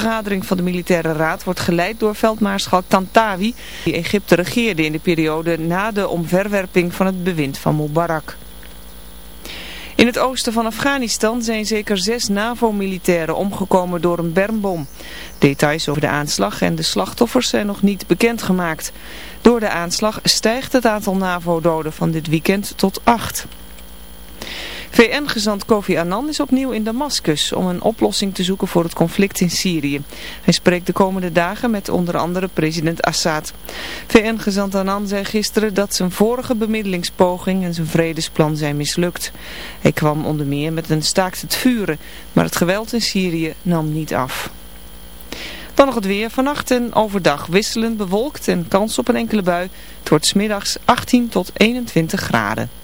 vergadering van de militaire raad wordt geleid door veldmaarschalk Tantawi, die Egypte regeerde in de periode na de omverwerping van het bewind van Mubarak. In het oosten van Afghanistan zijn zeker zes NAVO-militairen omgekomen door een bermbom. Details over de aanslag en de slachtoffers zijn nog niet bekendgemaakt. Door de aanslag stijgt het aantal NAVO-doden van dit weekend tot acht. VN-gezant Kofi Annan is opnieuw in Damascus om een oplossing te zoeken voor het conflict in Syrië. Hij spreekt de komende dagen met onder andere president Assad. VN-gezant Annan zei gisteren dat zijn vorige bemiddelingspoging en zijn vredesplan zijn mislukt. Hij kwam onder meer met een staakt het vuren, maar het geweld in Syrië nam niet af. Dan nog het weer. Vannacht en overdag wisselend bewolkt en kans op een enkele bui. Het wordt smiddags 18 tot 21 graden.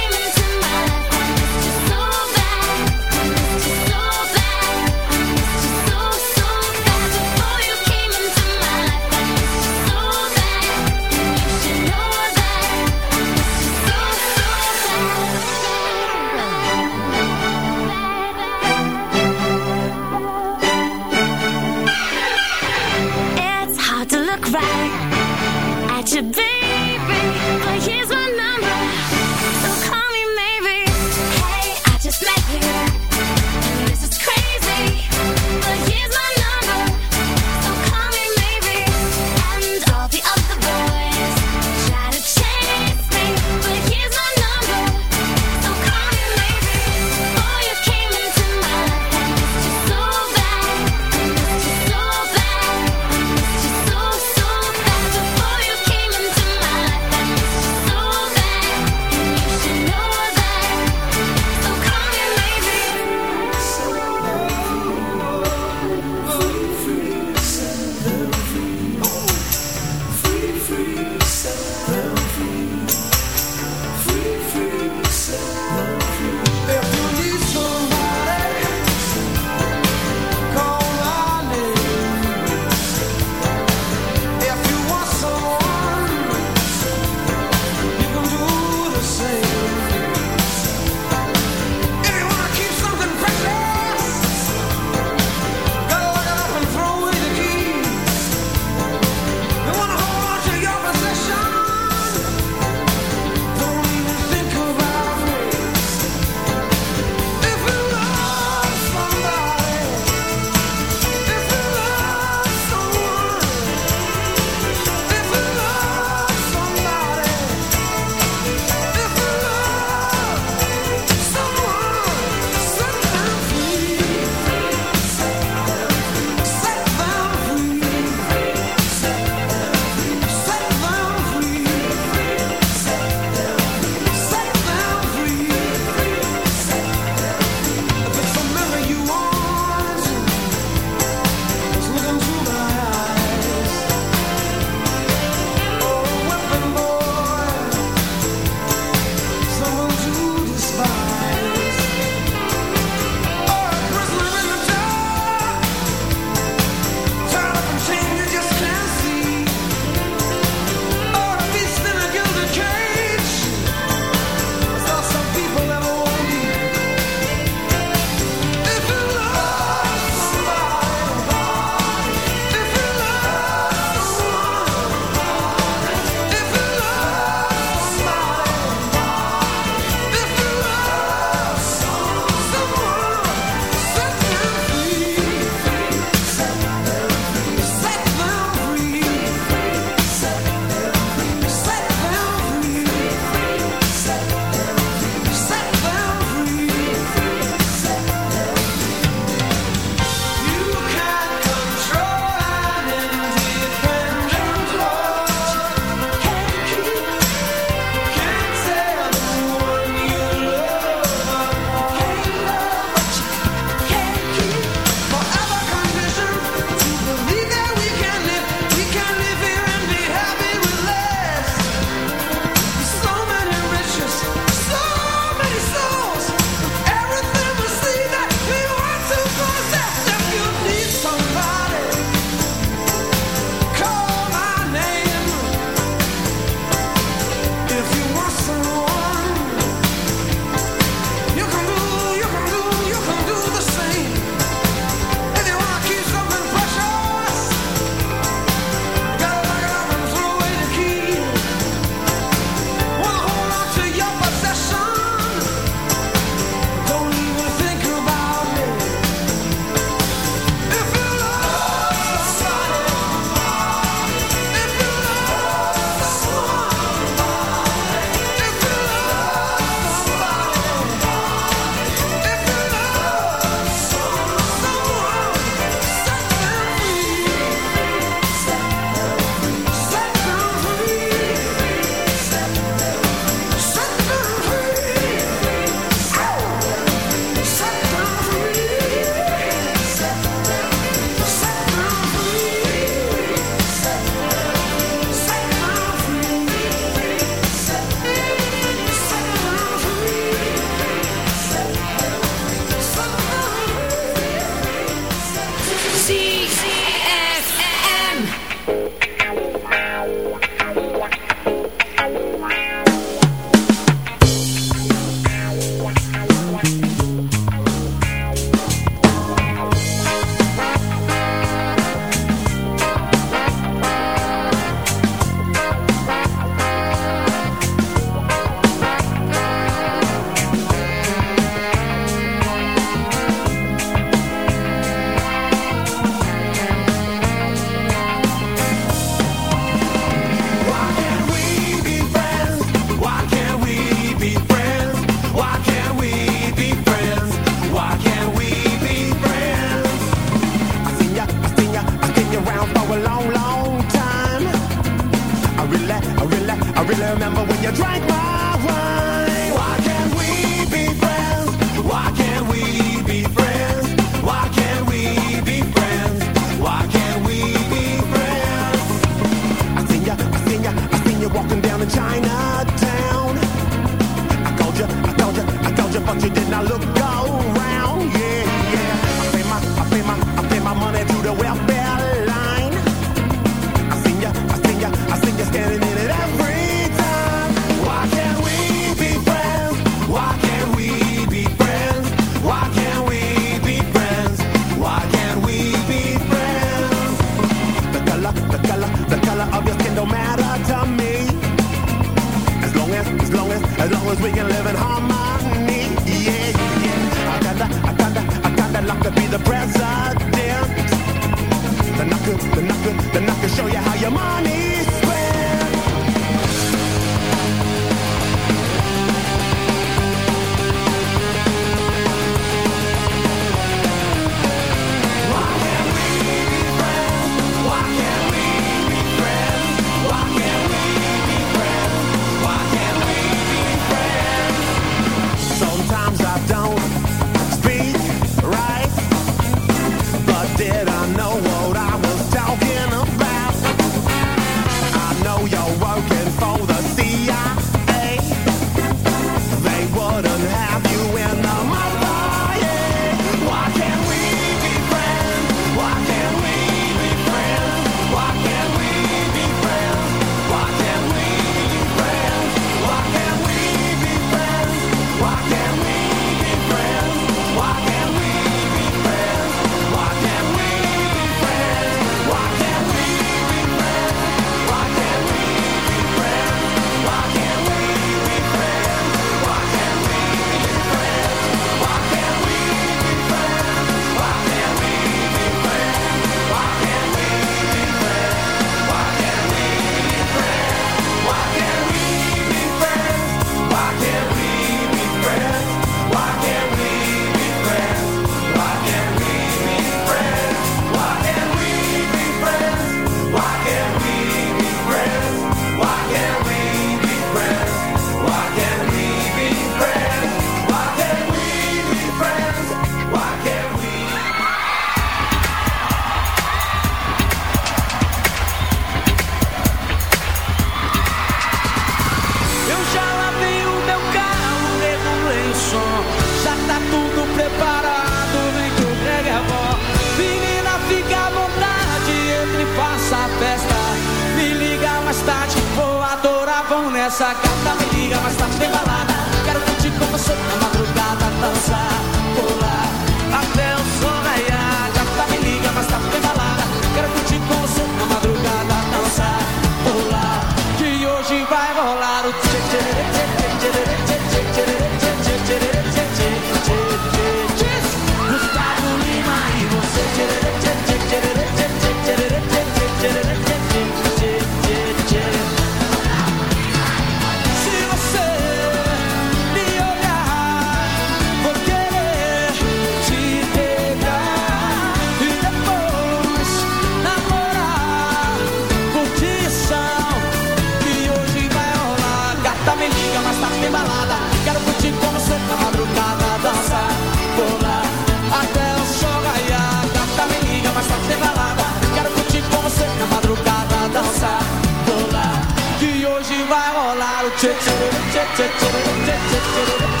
tet tet tet tet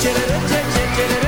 Tjerere, tjerere, tjerere.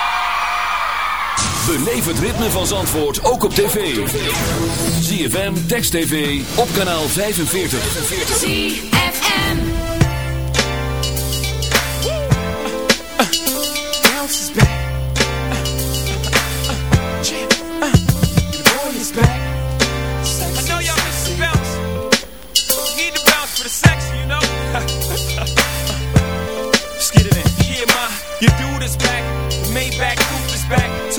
Beleef het ritme van Zandvoort ook op tv. ZFM, Text TV, op kanaal 45. ZFM. Bounce is back. The boy is back. I know y'all miss the bounce. You need to bounce for the section, you know? Let's get it in. Yeah, ma, your dude is back. The Maybach coupe is back.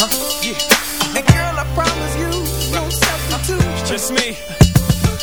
huh. Yeah. And girl, I promise you, no just me.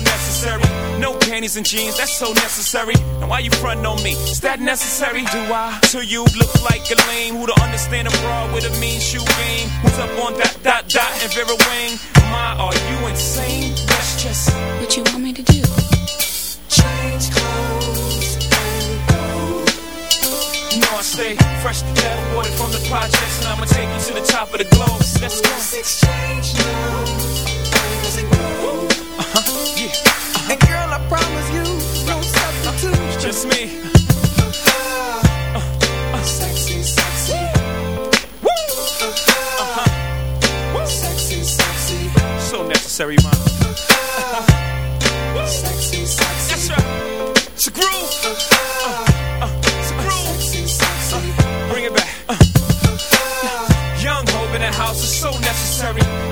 necessary. No panties and jeans, that's so necessary. Now why you frontin' on me? Is that necessary? Do I? To you look like a lame who don't understand a bra with a mean shoe game. Who's up on that dot dot and Vera Wang? My, are you insane? That's just What you want me to do? change clothes and go. You know I stay fresh to death, water from the projects, and I'ma take you to the top of the globe. Let's go. Let's exchange now. Uh-huh, yeah. And girl, I promise you, no substitute. It's just me. Sexy, sexy. Woo! Uh-huh. Sexy, sexy. So necessary, man. Sexy, sexy. Yes, sir. It's a groove. Uh, uh, it's a groove. Sexy, sexy. Bring it back. Uh. Young Hov in the house is so necessary.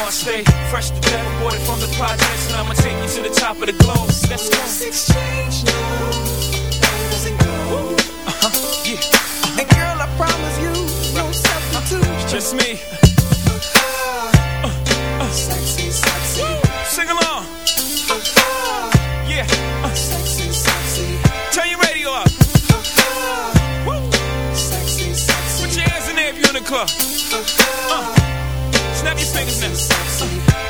Know I stay fresh to death, water from the projects, and I'ma take you to the top of the globe. Let's go. exchange now. Uh-huh, yeah. And girl, I promise you, no substitute. Just me. Sexy, sexy. Sing along. Yeah. Uh, Sexy, sexy. turn your radio up. Sexy, sexy. Put your hands in there if you're in the club. Uh, snap your fingers now. Sexy.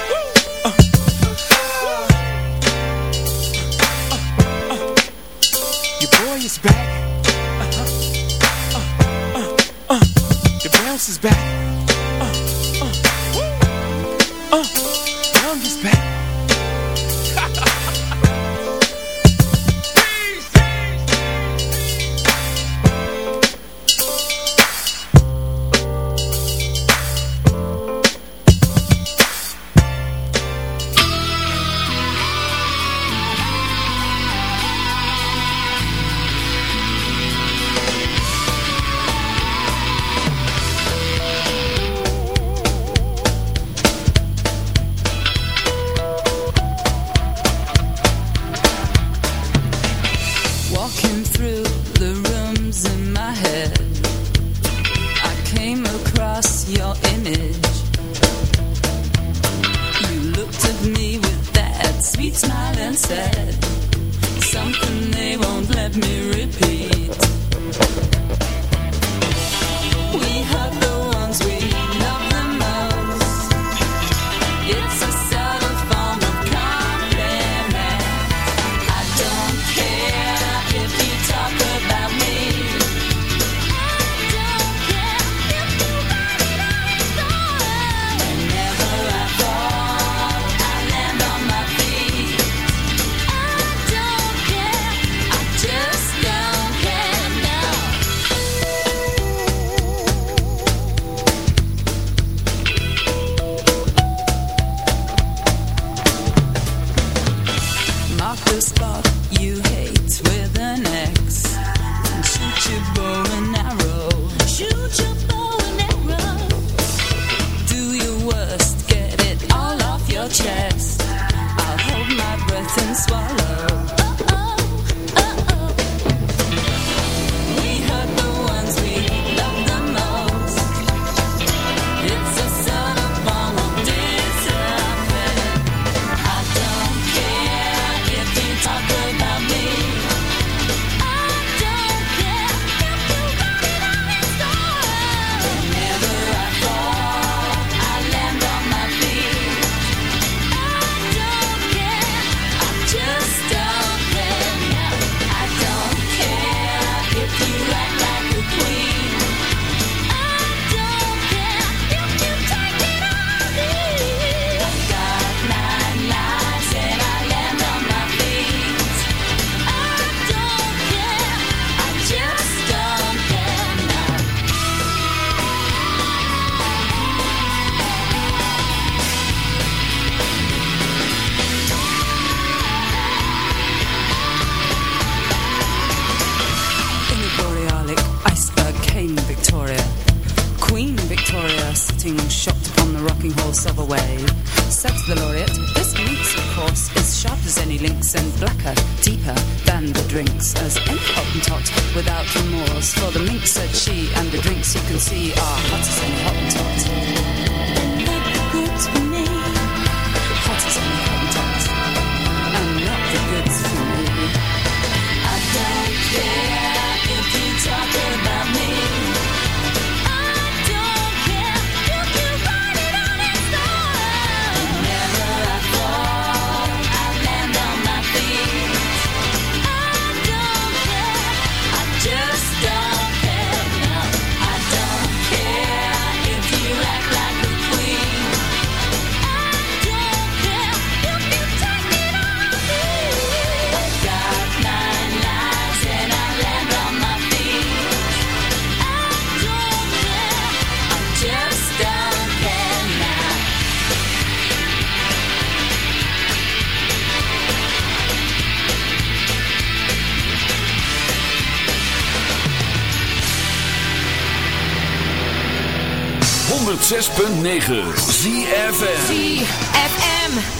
106.9 ZFM ZFM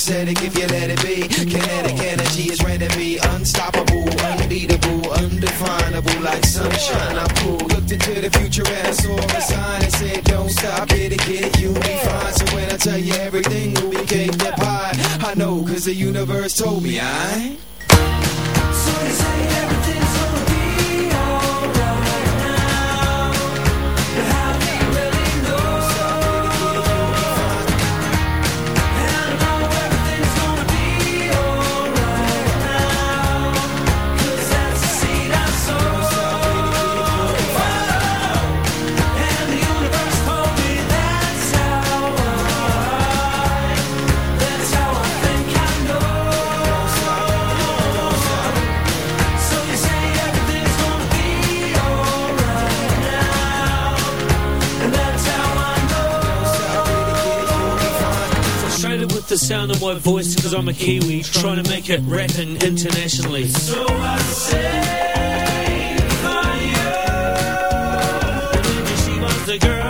copacetic if you let it be. Kinetic energy is ready to be unstoppable, unbeatable, undefinable, like sunshine. I'm cool. Looked into the future and I saw a sign that said, Don't stop, get it, get it, you'll be fine. So when I tell you everything be cake that pie, I know, cause the universe told me I. So you say sound of my voice because I'm a Kiwi trying to make it rapping internationally. So I say for you. She was the girl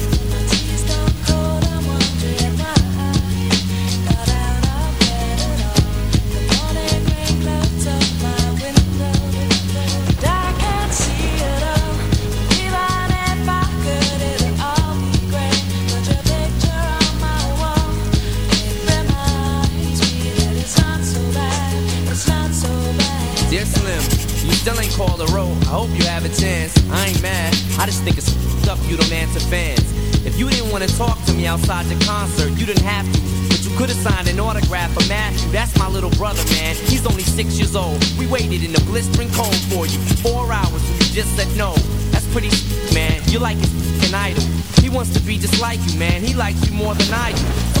Talk to me outside the concert, you didn't have to. But you could have signed an autograph for Matthew. That's my little brother, man. He's only six years old. We waited in the blistering cold for you. Four hours and you just said no. That's pretty, man. You're like f***ing idol. He wants to be just like you, man. He likes you more than I do.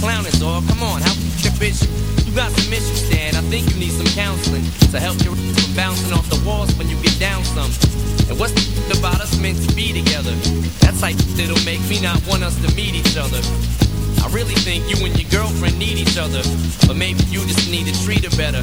clowning, dog. Come on, how can you? You got some issues, Stan. I think you need some counseling to help you from bouncing off the walls when you get down some. And what's the about us meant to be together? That's like that'll make me not want us to meet each other. I really think you and your girlfriend need each other, but maybe you just need to treat her better.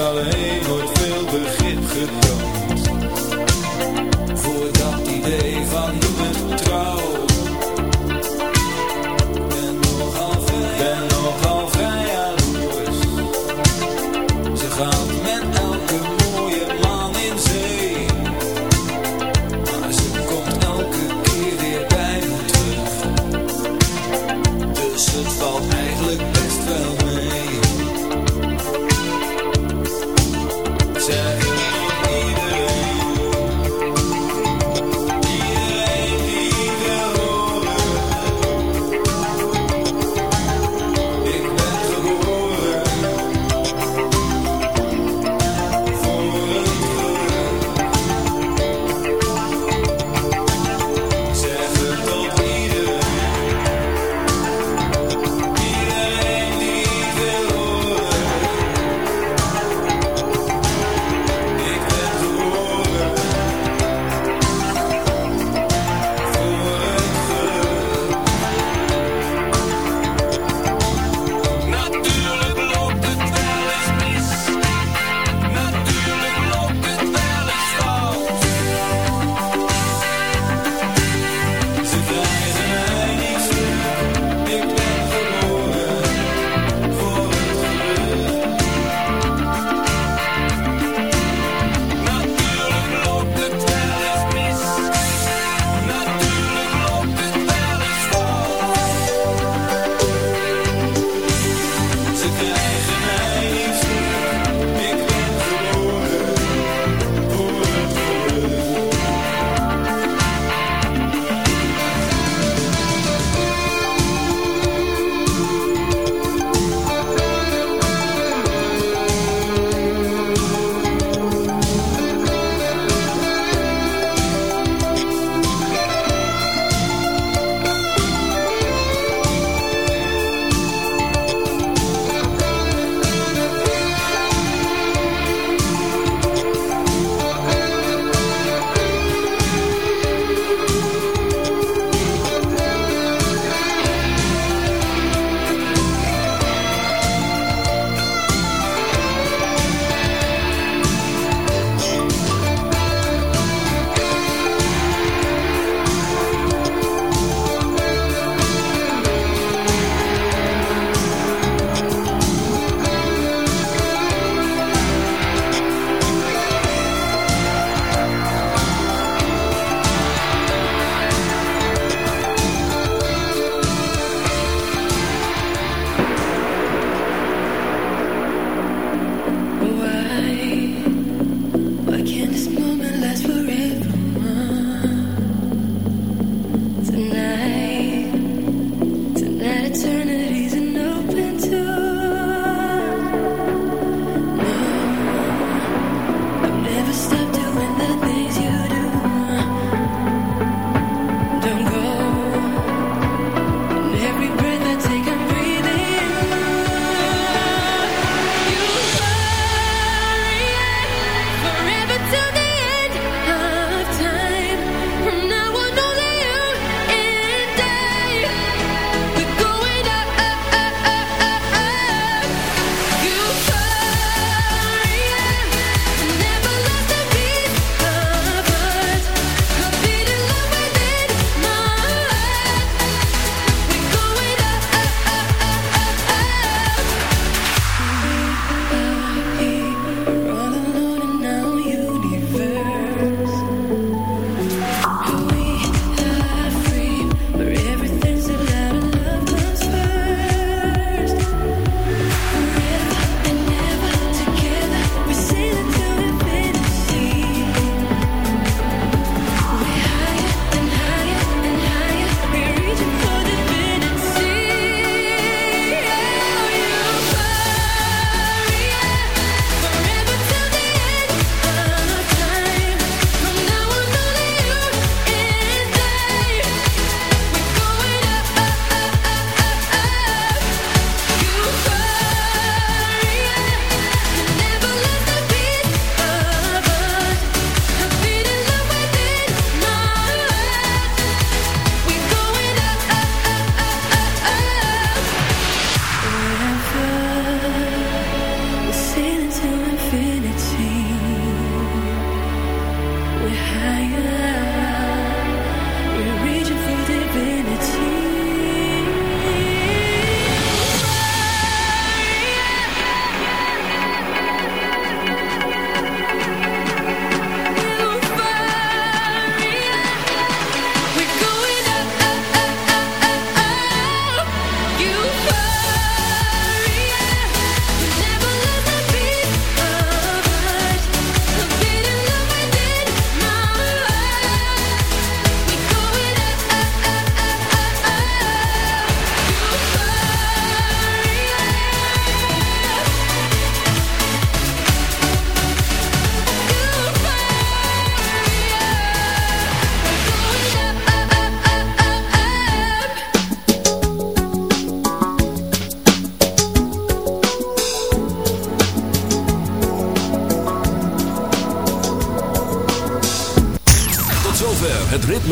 alleen nooit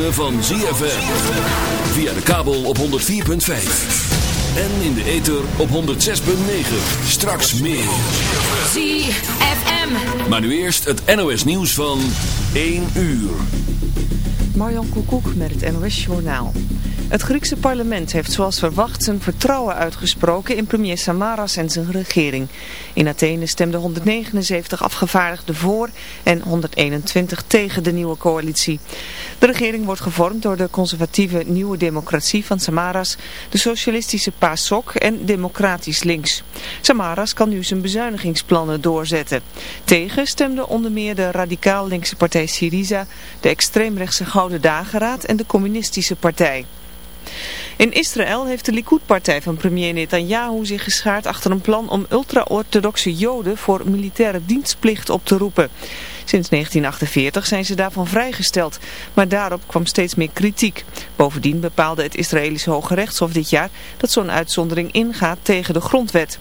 ritme van ZFM. Via de kabel op 104.5. En in de ether op 106.9. Straks meer. ZFM. Maar nu eerst het NOS nieuws van 1 uur. Marjan Koekoek met het NOS Journaal. Het Griekse parlement heeft zoals verwacht zijn vertrouwen uitgesproken in premier Samaras en zijn regering. In Athene stemden 179 afgevaardigden voor en 121 tegen de nieuwe coalitie. De regering wordt gevormd door de conservatieve Nieuwe Democratie van Samaras, de socialistische PASOK en Democratisch Links. Samaras kan nu zijn bezuinigingsplannen doorzetten. Tegen stemden onder meer de radicaal linkse partij Syriza, de extreemrechtse Gouden Dageraad en de communistische partij. In Israël heeft de Likud-partij van premier Netanyahu zich geschaard achter een plan om ultra-orthodoxe joden voor militaire dienstplicht op te roepen. Sinds 1948 zijn ze daarvan vrijgesteld, maar daarop kwam steeds meer kritiek. Bovendien bepaalde het Israëlische Hoge Rechtshof dit jaar dat zo'n uitzondering ingaat tegen de grondwet.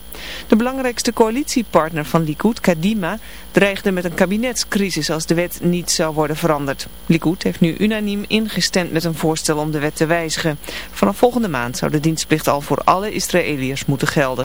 De belangrijkste coalitiepartner van Likud, Kadima, dreigde met een kabinetscrisis als de wet niet zou worden veranderd. Likud heeft nu unaniem ingestemd met een voorstel om de wet te wijzigen. Vanaf volgende maand zou de dienstplicht al voor alle Israëliërs moeten gelden.